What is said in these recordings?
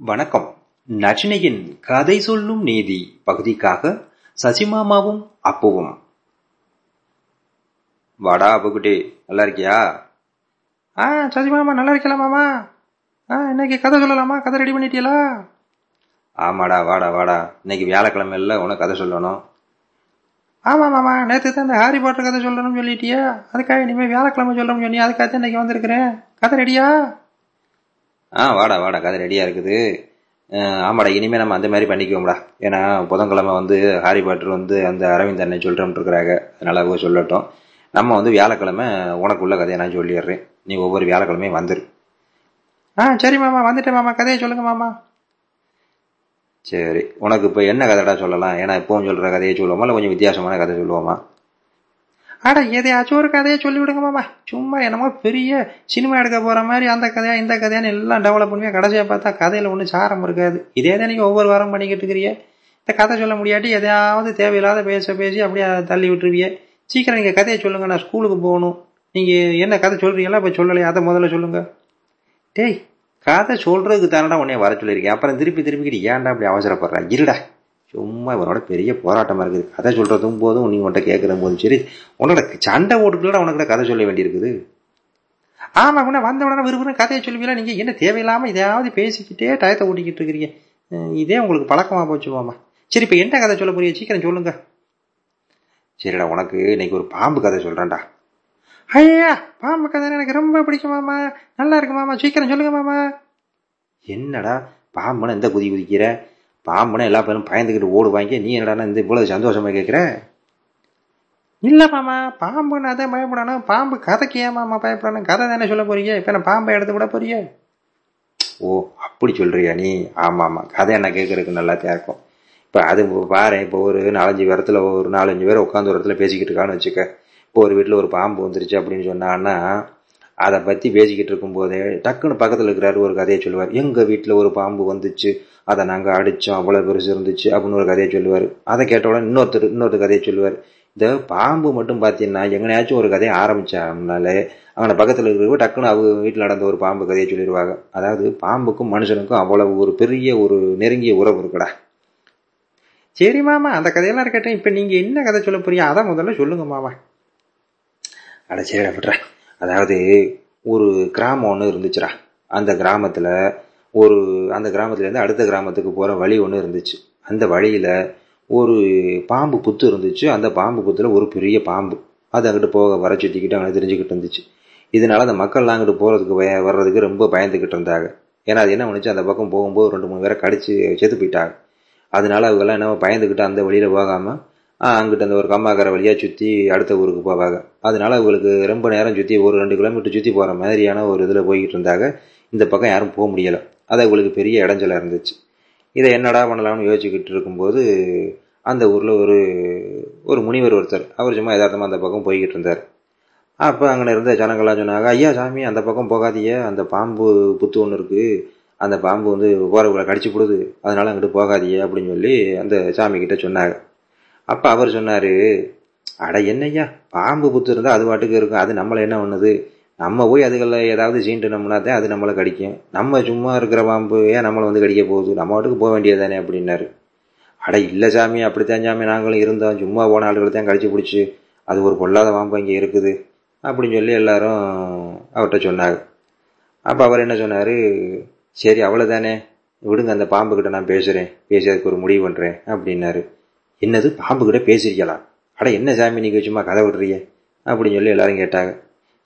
வணக்கம். நச்சினையின் கதை சொல்லும் நீதி பகுதிக்காக சசிமாமாவும் அப்புவும். வாடா அப்புக்குட்டி நல்லா இருக்கியா ஆ சசிமாமா நல்லா இருக்கலாம் மாமா. ஆ இன்னைக்கு கதை சொல்லலாமா? கதை ரெடி பண்ணிட்டீங்களா ஆமாடா வாடா வாடா. இன்னைக்கு வியாழக்கிழமை இல்லை உனக்கு கதை சொல்லணும். ஆமா மாமா. நேற்று தான் இந்த ஹாரி பாட்டர் கதை சொல்லணும்னு சொல்லிட்டியா. அதுக்காக இனிமேல் வியாழக்கிழமை சொல்லணும்னு சொல்லி அதுக்காக தான் இன்னைக்கு வந்திருக்கிறேன். கதை ரெடியா ஆ வாடா வாடா கதை ரெடியாக இருக்குது. ஆமாடா இனிமேல் நம்ம அந்த மாதிரி பண்ணிக்குவோம்டா. ஏன்னா புதன்கிழமை வந்து ஹாரி பாட்டர் வந்து அந்த அரவிந்த் அண்ணன் சொல்கிறோம்னு இருக்கிறாங்க. அதனால் அவங்க சொல்லட்டும். நம்ம வந்து வியாழக்கிழமை உனக்குள்ள கதையை நான் சொல்லிடுறேன். நீ ஒவ்வொரு வியாழக்கிழமையும் வந்துரு. ஆ சரி மாமா வந்துட்டேன் மாமா. கதையை சொல்லுங்கள் மாமா. சரி உனக்கு இப்போ என்ன கதைடா சொல்லலாம்? ஏன்னா இப்போவும் சொல்கிற கதையை சொல்லுவோமா? இல்லை கொஞ்சம் வித்தியாசமான கதை சொல்லுவோமா? ஆடா எதையாச்சும் ஒரு கதையை சொல்லி விடுங்க மாமா. சும்மா என்னமோ பெரிய சினிமா எடுக்க போற மாதிரி அந்த கதையா இந்த கதையான்னு எல்லாம் டெவலப் பண்ணுவேன் கடைசியாக பார்த்தா கதையில ஒன்றும் சாரம் இருக்காது. இதே தான் நீங்கள் ஒவ்வொரு வாரம் பண்ணிக்கிட்டு இருக்கிறீங்க. இந்த கதை சொல்ல முடியாட்டி எதையாவது தேவையில்லாத பேச பேசி அப்படியே தள்ளி விட்டுருவிய. சீக்கிரம் நீங்கள் கதையை சொல்லுங்க நான் ஸ்கூலுக்கு போகணும். நீங்கள் என்ன கதை சொல்றீங்களா இப்போ சொல்லலையா அதை முதல்ல சொல்லுங்க. டேய் கதை சொல்றதுக்கு தானடா உன்னே வர சொல்லியிருக்கேன். அப்புறம் திருப்பி திருப்பிக்கிட்டு ஏன்டா அப்படி அவசரப்படுறா? இருடா. சும்மா இவனோட பெரிய போராட்டமாக இருக்குது. கதை சொல்கிறதும் போதும் நீ உன்ட்ட கேட்குற போதும் சரி உன்னோட சண்டை ஓட்டுக்குள்ள உனக்கு கதை சொல்ல வேண்டியிருக்குது. ஆமாம் உடனே வந்த உடனே விரும்புகிற கதையை சொல்லுவீங்களா? நீங்கள் என்ன தேவையில்லாமல் இதையாவது பேசிக்கிட்டே டயத்தை ஓட்டிக்கிட்டு இருக்கிறீங்க. இதே உங்களுக்கு பழக்கமாக போச்சு மாமா சரி இப்போ என்ன கதை சொல்ல போறீங்க? சீக்கிரம் சொல்லுங்க. சரிடா உனக்கு இன்னைக்கு ஒரு பாம்பு கதை சொல்கிறேன்டா ஐயா பாம்பு கதை எனக்கு ரொம்ப பிடிக்கும் மாமா. நல்லா இருக்கு மாமா. சீக்கிரம் சொல்லுங்க மாமா. என்னடா பாம்புன்னு எந்த குதி குதிக்கிற? பாம்புனா எல்லா பேரும் பயந்துக்கிட்டு ஓடுவாங்க நீ என்னடா இந்த இவ்வளவு சந்தோஷமா கேட்குற இல்ல மாமா பாம்புன்னு அதான் பயப்படணும் பாம்பு கதைக்கு ஏன் மாமா பயப்படணும் கதை தானே சொல்ல போறீங்க? இப்போ நான் பாம்பை எடுத்து விட போறிய ஓ அப்படி சொல்றியா நீ? ஆமாம் ஆமாம் கதை என்ன கேட்கறதுக்கு நல்லா தேக்கும் இப்போ அது பாரு இப்போ ஒரு நாலஞ்சு பேரத்தில் ஒரு நாலஞ்சு பேர் உட்காந்து ஒரு இடத்துல பேசிக்கிட்டு இருக்கான்னு வச்சுக்க. இப்போ ஒரு வீட்டில் ஒரு பாம்பு வந்துருச்சு அப்படின்னு சொன்னான்னா அதை பற்றி பேசிக்கிட்டு இருக்கும்போதே டக்குன்னு பக்கத்தில் இருக்கிறாரு ஒரு கதையை சொல்லுவார். எங்கள் வீட்டில் ஒரு பாம்பு வந்துச்சு. அதை நாங்கள் அடித்தோம் அவ்வளோ பெருசு இருந்துச்சு அப்படின்னு ஒரு கதையை சொல்லுவார். அதை கேட்ட உடனே இன்னொருத்தர் இன்னொருத்தர் கதையை சொல்லுவார். இந்த பாம்பு மட்டும் பார்த்தீங்கன்னா எங்கனையாச்சும் ஒரு கதையை ஆரம்பிச்சாங்கனாலே அவனை பக்கத்தில் இருக்கிறவங்க டக்குன்னு அவங்க வீட்டில் நடந்த ஒரு பாம்பு கதையை சொல்லிடுவாங்க. அதாவது பாம்புக்கும் மனுஷனுக்கும் அவ்வளவு ஒரு பெரிய ஒரு நெருங்கிய உறவு இருக்குடா. சரி மாமா அந்த கதையெல்லாம் இருக்கட்டும். இப்போ நீங்கள் என்ன கதை சொல்ல போறீங்க? அதை முதல்ல சொல்லுங்க மாமா. அட சரி விட்றா அதாவது ஒரு கிராமம் ஒன்று இருந்துச்சுடா. அந்த கிராமத்தில் ஒரு அந்த கிராமத்துலேருந்து அடுத்த கிராமத்துக்கு போகிற வழி ஒன்று இருந்துச்சு. அந்த வழியில் ஒரு பாம்பு புத்து இருந்துச்சு. அந்த பாம்பு புத்தில் ஒரு பெரிய பாம்பு. அது அங்கிட்டு போக வர சுற்றிக்கிட்டு அங்கே தெரிஞ்சுக்கிட்டு இருந்துச்சு. இதனால அந்த மக்கள்லாம் அங்கிட்டு போகிறதுக்கு வர்றதுக்கு ரொம்ப பயந்துக்கிட்டு இருந்தாங்க. ஏன்னா அது என்ன பண்ணுச்சு? அந்த பக்கம் போகும்போது ரெண்டு மூணு பேரை கடிச்சு செத்து போயிட்டாங்க. அதனால அவங்கெல்லாம் என்ன பயந்துக்கிட்டு அந்த வழியில் போகாமல் அங்கிட்ட அந்த ஒரு கம்மாக்கரை வழியாக சுற்றி அடுத்த ஊருக்கு போவாங்க. அதனால அவங்களுக்கு ரொம்ப நேரம் சுற்றி ஒரு ரெண்டு கிலோமீட்டர் சுற்றி போகிற மாதிரியான ஒரு இதில் போய்கிட்டு இருந்தாங்க. இந்த பக்கம் யாரும் போக முடியலை. அது அவங்களுக்கு பெரிய இடைஞ்சலாக இருந்துச்சு. இதை என்னடா பண்ணலாம்னு யோசிச்சுக்கிட்டு இருக்கும்போது அந்த ஊரில் ஒரு ஒரு முனிவர் ஒருத்தர் அவர் சும்மா யதார்த்தமாக அந்த பக்கம் போய்கிட்டு இருந்தார். அப்போ அங்கே இருந்த ஜனங்கள்லாம் சொன்னாங்க ஐயா சாமி அந்த பக்கம் போகாதீங்க. அந்த பாம்பு புத்து ஒன்று இருக்குது அந்த பாம்பு வந்து போகிறவங்களை கடிச்சு போடுது. அதனால அங்கிட்டு போகாதீங்க. அப்படின்னு சொல்லி அந்த சாமி கிட்ட சொன்னாங்க. அப்போ அவர் சொன்னார் அட என்னய்யா பாம்பு புத்து இருந்தால் அது பாட்டுக்கு இருக்கும். அது நம்மளை என்ன பண்ணுது? நம்ம போய் அதுகளில் ஏதாவது சீண்டுனோம்னா தான் அது நம்மளை கடிக்கும். நம்ம சும்மா இருக்கிற பாம்பு ஏன் நம்மளை வந்து கடிக்க போகுது? நம்ம வாட்டுக்கு போக வேண்டியதானே அப்படின்னாரு. அட இல்லை சாமி அப்படித்தான் சாமி. நாங்களும் இருந்தோம். சும்மா போன ஆளுகளை தான் கடிச்சு பிடிச்சி. அது ஒரு பொல்லாத பாம்பு இங்கே இருக்குது. அப்படின்னு சொல்லி எல்லாரும் அவர்கிட்ட சொன்னாங்க. அப்போ அவர் என்ன சொன்னார்? சரி அவ்வளோதானே விடுங்க அந்த பாம்புக்கிட்ட நான் பேசுகிறேன் பேசி அதுக்கு ஒரு முடிவு பண்ணுறேன் அப்படின்னாரு. என்னது? பாம்பு கிட்ட பேசிருக்கலாம் அட என்ன சாமி நீங்கள் சும்மா கதை விடுறீங்க அப்படின்னு சொல்லி எல்லாரும் கேட்டாங்க.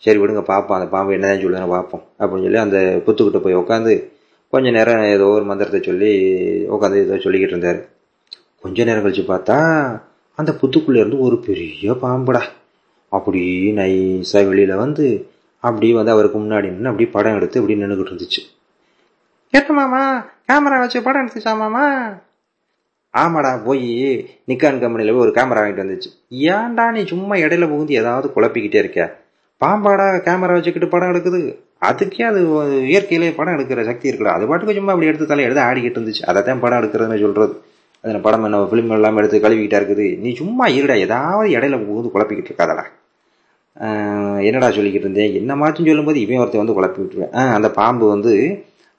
சரி விடுங்க பார்ப்போம் அந்த பாம்பு என்னதான் சொல்லுதுன்னு பார்ப்போம் அப்படின்னு சொல்லி அந்த புத்துக்கிட்ட போய் உட்காந்து கொஞ்சம் நேரம் ஏதோ ஒரு மந்திரத்தை சொல்லி உட்காந்து ஏதோ சொல்லிக்கிட்டு இருந்தார். கொஞ்ச நேரம் கழிச்சு பார்த்தா அந்த புத்துக்குள்ளேருந்து ஒரு பெரிய பாம்புடா. அப்படி நைஸாக வெளியில் வந்து அப்படி வந்து அவருக்கு முன்னாடி நின்று அப்படி படம் எடுத்து இப்படி நின்றுக்கிட்டு இருந்துச்சு. கேட்ட மாமா? கேமரா வச்சு படம் எடுத்துச்சா மாமா? ஆமாடா போய் நிக்கான் கம்பெனியில் போய் ஒரு கேமரா வாங்கிட்டு வந்துச்சு. ஏன்டா நீ சும்மா இடையில புகுந்து ஏதாவது குழப்பிக்கிட்டே இருக்க? பாம்பாடா கேமரா வச்சுக்கிட்டு படம் எடுக்குது. அதுக்கே அது இயற்கையிலே படம் எடுக்கிற சக்தி இருக்குல்ல அது பாட்டுக்கு சும்மா அப்படி எடுத்து தலை எடுத்து ஆடிக்கிட்டு இருந்துச்சு. அதை தான் படம் எடுக்கிறதுன்னு சொல்றது. அதில் படம் என்ன ஃபிலிம் எல்லாம் எடுத்து கழுவிக்கிட்டா இருக்குது. நீ சும்மா இருடா ஏதாவது இடையில புகுந்து குழப்பிக்கிட்டு இருக்காதடா. என்னடா சொல்லிக்கிட்டு இருந்தேன்? என்ன மாச்சும் சொல்லும்போது இவன் ஒருத்தர் வந்து குழப்பி விட்டுருவேன் அந்த பாம்பு வந்து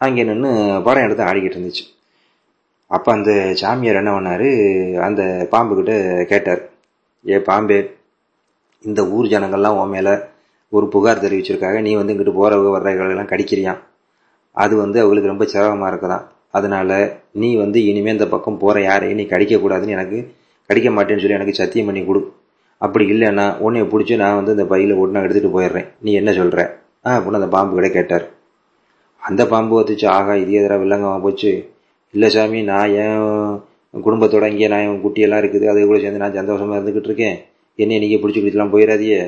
அங்கே நின்று படம் எடுத்து ஆடிக்கிட்டு இருந்துச்சு. அப்போ அந்த சாமியார் என்ன பண்ணார்? அந்த பாம்புக்கிட்ட கேட்டார். ஏ பாம்பே இந்த ஊர் ஜனங்கள்லாம் உன் மேலே ஒரு புகார் தெரிவிச்சிருக்காங்க. நீ வந்து இங்கிட்டு போகிறவங்க வர்றவங்களெல்லாம் கடிக்கிறியான் அது வந்து அவங்களுக்கு ரொம்ப சிரமமாக இருக்குதான் அதனால் நீ வந்து இனிமேல் இந்த பக்கம் போகிற யாரையும் நீ கடிக்கக்கூடாதுன்னு எனக்கு கடிக்க மாட்டேன்னு சொல்லி எனக்கு சத்தியம் பண்ணி கொடு. அப்படி இல்லைன்னா உன்னைய பிடிச்சி நான் வந்து இந்த பையில் ஒன்று எடுத்துகிட்டு போயிடுறேன். நீ என்ன சொல்கிற ஆ அப்படின்னு அந்த பாம்பு கிட்ட கேட்டார். அந்த பாம்பு வந்துச்சு ஆகா இது எதிராக வில்லங்கமாக போச்சு? இல்லை சாமி நான் என் குடும்பத்தோட இங்கே நான் என் குட்டியெல்லாம் இருக்குது. அது கூட சேர்ந்து நான் சந்தோஷமாக இருந்துக்கிட்டு இருக்கேன். என்னை நீங்கள் பிடிச்சி பிடிச்சலாம் போயிடாதியே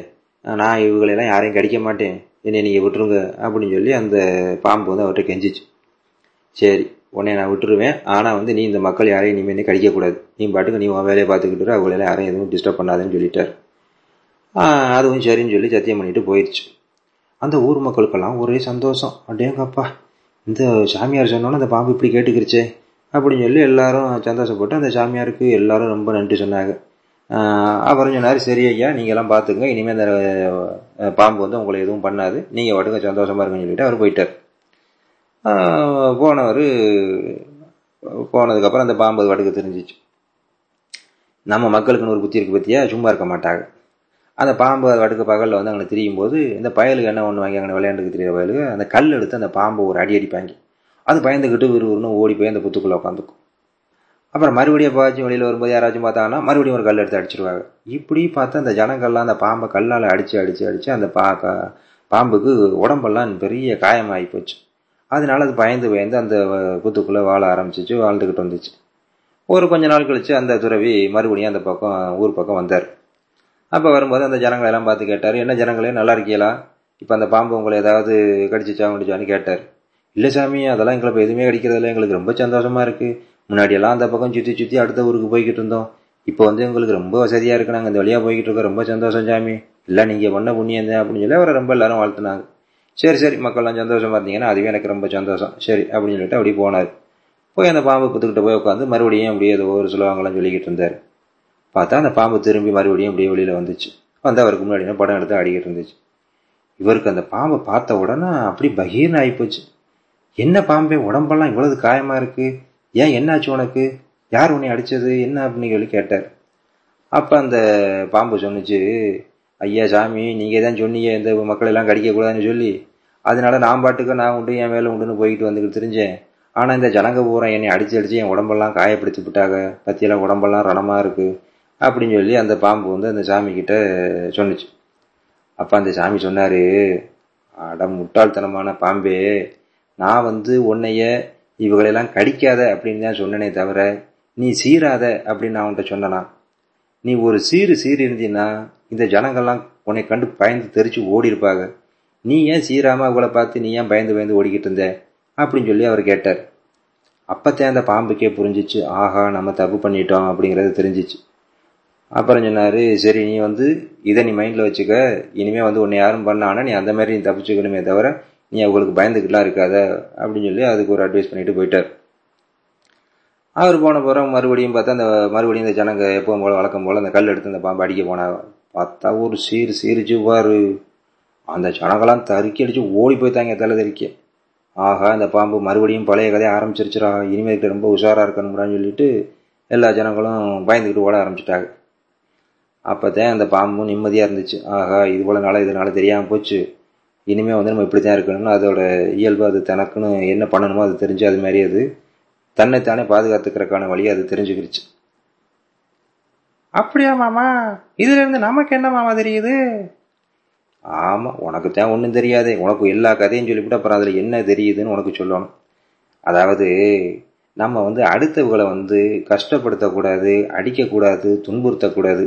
நான் இவங்களெல்லாம் யாரையும் கடிக்க மாட்டேன். என்னை நீங்கள் விட்டுருங்க அப்படின்னு சொல்லி அந்த பாம்பு வந்து அவர்கிட்ட கெஞ்சிச்சு. சரி உன்னை நான் விட்டுருவேன். ஆனால் வந்து நீ இந்த மக்கள் யாரையும் நீ இனிமேல் கடிக்கக்கூடாது நீ பாட்டுக்கு நீ உன் வேலையை பார்த்துக்கிட்டு அவங்களெல்லாம் யாரையும் எதுவும் டிஸ்டர்ப் பண்ணாதுன்னு சொல்லிட்டார். அதுவும் சரின்னு சொல்லி சத்தியம் பண்ணிட்டு போயிடுச்சு அந்த ஊர் மக்களுக்கெல்லாம் ஒரே சந்தோஷம். அப்படியேங்கப்பா இந்த சாமியார் சொன்னோன்னே அந்த பாம்பு இப்படி கேட்டுக்கிருச்சே அப்படின்னு சொல்லி எல்லாரும் சந்தோஷப்பட்டு அந்த சாமியாருக்கு எல்லாரும் ரொம்ப நன்றி சொன்னாங்க. அப்புறம் சொன்னார் சரி ஐயா நீங்கள்லாம் பார்த்துங்க இனிமேல் அந்த பாம்பு வந்து உங்களை எதுவும் பண்ணாது. நீங்கள் வாட்டுங்க சந்தோஷமாக இருக்குன்னு சொல்லிட்டு அவர் போயிட்டார். போனவர் போனதுக்கப்புறம் அந்த பாம்பு வடக்கு தெரிஞ்சிச்சு. நம்ம மக்களுக்குன்னு ஒரு புத்தி இருக்கு பற்றியா சும்மா இருக்க மாட்டாங்க. அந்த பாம்பு வாட்டுக்கு பகலில் வந்து அங்கே திரியும் போது இந்த பயலுக்கு என்ன ஒன்று வாங்கி அங்கே விளையாண்டுக்கு தெரியாத பயலுக்கு அந்த கல் எடுத்து அந்த பாம்பு ஒரு அடி அடிப்பாங்க. அது பயந்துக்கிட்டு விறுவிறுன்னு ஓடி போய் அந்த புத்துக்குள்ளே உட்காந்துக்கும் அப்புறம் மறுபடியும் எப்பாச்சும் வெளியில் வரும்போது யாராச்சும் பார்த்தாங்கன்னா மறுபடியும் ஒரு கல் எடுத்து அடிச்சிருவாங்க. இப்படி பார்த்தா அந்த ஜனங்கள்லாம் அந்த பாம்பை கல்லால் அடித்து அடித்து அடித்து அந்த பா பாம்புக்கு உடம்பெல்லாம் பெரிய காயமாகி போச்சு. அதனால அது பயந்து பயந்து அந்த புத்துக்குள்ளே வாழ ஆரம்பிச்சிச்சு வாழ்ந்துக்கிட்டு வந்துச்சு. ஒரு கொஞ்ச நாள் கழித்து அந்த துறவி மறுபடியும் அந்த பக்கம் ஊர் பக்கம் வந்தார். அப்போ வரும்போது அந்த ஜனங்களை எல்லாம் பார்த்து கேட்டார் என்ன ஜனங்களே நல்லா இருக்கீங்களா? இப்போ அந்த பாம்பு உங்களை ஏதாவது கடிச்சிச்சா முடிச்சான்னு கேட்டார். இல்லை சாமி அதெல்லாம் எங்களை இப்போ எதுவுமே கடிக்கிறதில்ல எங்களுக்கு ரொம்ப சந்தோஷமாக இருக்குது முன்னாடியெல்லாம் அந்த பக்கம் சுற்றி சுற்றி அடுத்த ஊருக்கு போய்கிட்டு இருந்தோம். இப்போ வந்து எங்களுக்கு ரொம்ப வசதியாக இருக்கு. நாங்கள் இந்த வழியாக போய்கிட்டு இருக்கோம். ரொம்ப சந்தோஷம் சாமி. இல்லை நீங்கள் பண்ண புண்ணியம் அப்படின்னு சொல்லி அவரை ரொம்ப எல்லாரும் வாழ்த்துனாங்க. சரி சரி. மக்கள்லாம் சந்தோஷமாக இருந்தீங்கன்னா அதுவே எனக்கு ரொம்ப சந்தோஷம். சரி அப்படின்னு சொல்லிட்டு அப்படி போனார். போய் அந்த பாம்பு புத்துக்கிட்ட போய் உட்காந்து மறுபடியும் அப்படியே ஏதோ ஒரு சிலவங்களாம் சொல்லிக்கிட்டு இருந்தார். பார்த்தா அந்த பாம்பு திரும்பி மறுபடியும் அப்படியே வெளியில் வந்துச்சு. வந்து அவருக்கு முன்னாடி படம் எடுத்து ஆடிக்கிட்டு இருந்துச்சு. இவருக்கு அந்த பாம்பை பார்த்த உடனே அப்படி பகீர்னு ஆகிப்போச்சு என்ன பாம்பே உடம்பெல்லாம் இவ்வளவு காயமாக இருக்குது ஏன் என்னாச்சு உனக்கு? யார் உன்னை அடித்தது என்ன அப்படின்னு சொல்லி கேட்டார். அப்போ அந்த பாம்பு சொன்னிச்சு ஐயா சாமி நீங்கள் தான் சொன்னீங்க இந்த மக்கள் எல்லாம் சொல்லி. அதனால நான் பாட்டுக்கு நான் உண்டு என் வேலை உண்டுன்னு போயிட்டு வந்துக்கிட்டு தெரிஞ்சேன். ஆனால் இந்த ஜனங்க பூரா என்னை அடிச்சு அடித்து என் உடம்பெல்லாம் காயப்படுத்தி விட்டாங்க. பற்றியெல்லாம் உடம்பெல்லாம் ரணமாக இருக்குது அப்படின்னு சொல்லி அந்த பாம்பு வந்து அந்த சாமிக்கிட்ட சொன்னிச்சு. அப்போ அந்த சாமி சொன்னார் அட முட்டாள்தனமான பாம்பே நான் வந்து உன்னைய இவங்களெல்லாம் கடிக்காத அப்படின்னு தான் சொன்னனே தவிர நீ சீராத அப்படின்னு நான் உன்ட்ட சொன்னனா? நீ ஒரு சீரு சீர் இருந்தீன்னா இந்த ஜனங்கள்லாம் உன்னை கண்டு பயந்து தெரிச்சு ஓடி இருப்பாங்க நீ ஏன் சீராம அவளை பார்த்து நீ ஏன் பயந்து பயந்து ஓடிக்கிட்டு இருந்த? அப்படின்னு சொல்லி அவர் கேட்டார். அப்போத்தே அந்த பாம்புக்கே புரிஞ்சிச்சு. ஆஹா நம்ம தப்பு பண்ணிட்டோம் அப்படிங்கிறது தெரிஞ்சிச்சு. அப்புறம் சொன்னாரு சரி நீ வந்து இதை நீ மைண்டில் வச்சுக்க. இனிமேல் வந்து உன்னை யாரும் பண்ணானா நீ அந்த மாதிரி நீ தப்பிச்சுக்கணுமே தவிர நீ அவங்களுக்கு பயந்துக்கிட்டலாம் இருக்காத. அப்படின்னு சொல்லி அதுக்கு ஒரு அட்வைஸ் பண்ணிட்டு போயிட்டார். அவர் போன பிறகு மறுபடியும் பார்த்தா அந்த மறுபடியும் இந்த ஜனங்க எப்பவும் போல வழக்கம் போல அந்த கல் எடுத்து அந்த பாம்பு அடிக்க போனாங்க பார்த்தா ஒரு சீர் சீரிச்சு பாரு அந்த ஜனங்களாம் தறுக்கி அடித்து ஓடி போய்த்தாங்க தலை தெறிக்க. ஆகா அந்த பாம்பு மறுபடியும் பழைய கதையை ஆரம்பிச்சிருச்சுரா இனிமேல் ரொம்ப உஷாராக இருக்கணும்டான்னு சொல்லிட்டு எல்லா ஜனங்களும் பயந்துக்கிட்டு ஓட ஆரம்பிச்சிட்டாங்க. அப்போதான் அந்த பாம்பும் நிம்மதியாக இருந்துச்சு. ஆகா இது போல நாள இதனால தெரியாமல் போச்சு. இனிமேல் வந்து நம்ம இப்படி தான் இருக்கணும்னு அதோட இயல்பு அது தனக்குன்னு என்ன பண்ணணுமோ அது தெரிஞ்சு அது மாதிரி அது. தன்னைத்தானே பாதுகாத்துக்கிறதுக்கான வழியை அது தெரிஞ்சுக்கிருச்சு. அப்படியா மாமா? இதுல இருந்து நமக்கு என்ன மாமா தெரியுது? ஆமா உனக்கு தான் ஒன்றும் தெரியாதே. உனக்கு எல்லா கதையும் சொல்லிவிட்டு அப்புறம் அதில் என்ன தெரியுதுன்னு உனக்கு சொல்லணும். அதாவது நம்ம வந்து அடுத்தவங்களை வந்து கஷ்டப்படுத்தக்கூடாது அடிக்கக்கூடாது துன்புறுத்தக்கூடாது.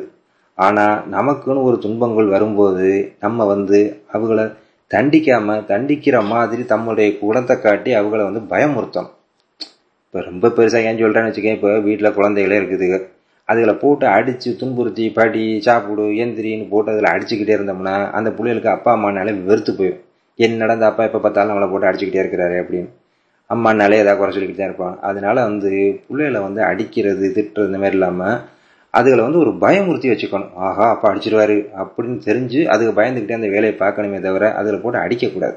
ஆனால் நமக்குன்னு ஒரு துன்பங்கள் வரும்போது நம்ம வந்து அவங்கள தண்டிக்காம தண்டிக்கிற மாதிரி தம்முடைய குணத்தை காட்டி அவங்கள வந்து பயமுறுத்தணும். இப்போ ரொம்ப பெருசாக ஏன் சொல்கிறேன்னு வச்சுக்கேன் இப்போ வீட்டில் குழந்தைகளே இருக்குதுங்க அதுகளை போட்டு அடித்து துன்புறுத்தி படி சாப்பிடு எந்திரின்னு போட்டு அதில் அடிச்சுக்கிட்டே இருந்தோம்னா அந்த பிள்ளைகளுக்கு அப்பா அம்மானாலே வெறுத்து போயிடும் என்ன நடந்த அப்பா எப்போ பார்த்தாலும் நம்மளை போட்டு அடிச்சுக்கிட்டே இருக்கிறாரு அப்படின்னு. அம்மானாலே ஏதாவது குறை சொல்லிக்கிட்டு தான் இருப்பான். அதனால வந்து பிள்ளைகளை வந்து அடிக்கிறது திட்டுறது இந்த மாதிரி இல்லாமல் அதுகளை வந்து ஒரு பயமுறுத்தி வச்சுக்கணும். ஆஹா அப்பா அடிச்சிருவாரு அப்படின்னு தெரிஞ்சு அதுக்கு பயந்துக்கிட்டே அந்த வேலையை பார்க்கணுமே தவிர அதில் போட்டு அடிக்கக்கூடாது.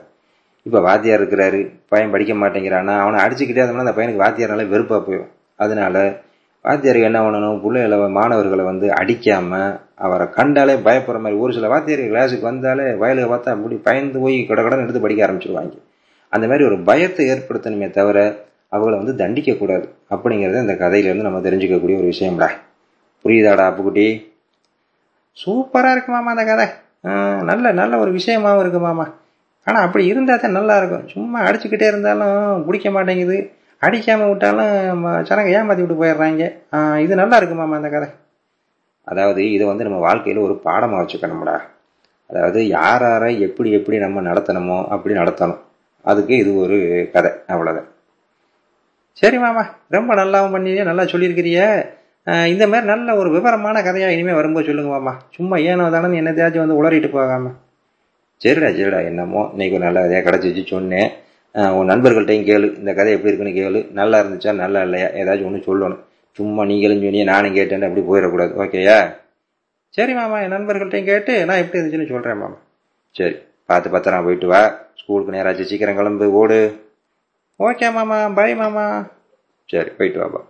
இப்போ வாத்தியார் இருக்கிறாரு பையன் படிக்க மாட்டேங்கிறானா அவனை அடிச்சுக்கிட்டே இருந்தோம்னா அந்த பையனுக்கு வாத்தியார்னால வெறுப்பாக போயிடும். அதனால வாத்தியார் என்ன பண்ணணும்? பிள்ளைகளை மாணவர்களை வந்து அடிக்காமல் அவரை கண்டாலே பயப்படுற மாதிரி ஒரு சில வாத்தியார் கிளாஸுக்கு வந்தாலே வயலுக்கு பார்த்தா அப்படி பயந்து போய் கடகடன்னு எடுத்து படிக்க ஆரம்பிச்சிருவாங்க. அந்த மாதிரி ஒரு பயத்தை ஏற்படுத்தணுமே தவிர அவங்கள வந்து தண்டிக்கக்கூடாது. அப்படிங்கிறத இந்த கதையிலேருந்து நம்ம தெரிஞ்சுக்கக்கூடிய ஒரு விஷயம்டா. புரியுதாடா அப்புக்குட்டி? சூப்பராக இருக்கு மாமா அந்த கதை. நல்ல நல்ல ஒரு விஷயமாகவும் இருக்கு மாமா. ஆனால் அப்படி இருந்தால் தான் நல்லாயிருக்கும். சும்மா அடிச்சுக்கிட்டே இருந்தாலும் பிடிக்க மாட்டேங்குது. அடிக்காமல் விட்டாலும் ஜனங்க ஏமாற்றி விட்டு போயிடுறாங்க. இது நல்லா இருக்கு மாமா அந்த கதை. அதாவது இதை வந்து நம்ம வாழ்க்கையில் ஒரு பாடமாக வச்சுக்கணும்டா. அதாவது யார் யாரை எப்படி எப்படி நம்ம நடத்தணுமோ அப்படி நடத்தணும். அதுக்கு இது ஒரு கதை அவ்வளோதான் சரி மாமா ரொம்ப நல்லாவும் பண்ணியே நல்லா சொல்லியிருக்கிறிய. இந்த மாதிரி நல்ல ஒரு விவரமான கதையா இனிமே வரும்போது சொல்லுங்க மாமா. சும்மா ஏனோ தானே என்னத்தையாச்சும் வந்து உளறிட்டு போகாம. சரிடா சரிடா என்னமோ. இன்னைக்கு நல்ல கதையா கிடைச்சிச்சு சொன்னேன். உன் நண்பர்கள்ட்டையும் கேளு. இந்த கதை எப்படி இருக்குன்னு கேளு. நல்லா இருந்துச்சா நல்லா இல்லையா? ஏதாச்சும் ஒன்று சொல்லணும். சும்மா நீங்களும் சொன்னியே நானும் கேட்டேன்னு அப்படி போயிடக்கூடாது. ஓகேயா? சரி மாமா என் நண்பர்கள்ட்டையும் கேட்டு நான் எப்படி இருந்துச்சுன்னு சொல்றேன் மாமா. சரி பார்த்து பத்திரம் போயிட்டு வா. ஸ்கூலுக்கு நேராச்சு சீக்கிரம் கிளம்பு ஓடு. ஓகே மாமா பாய் மாமா. சரி போயிட்டு வாப்பா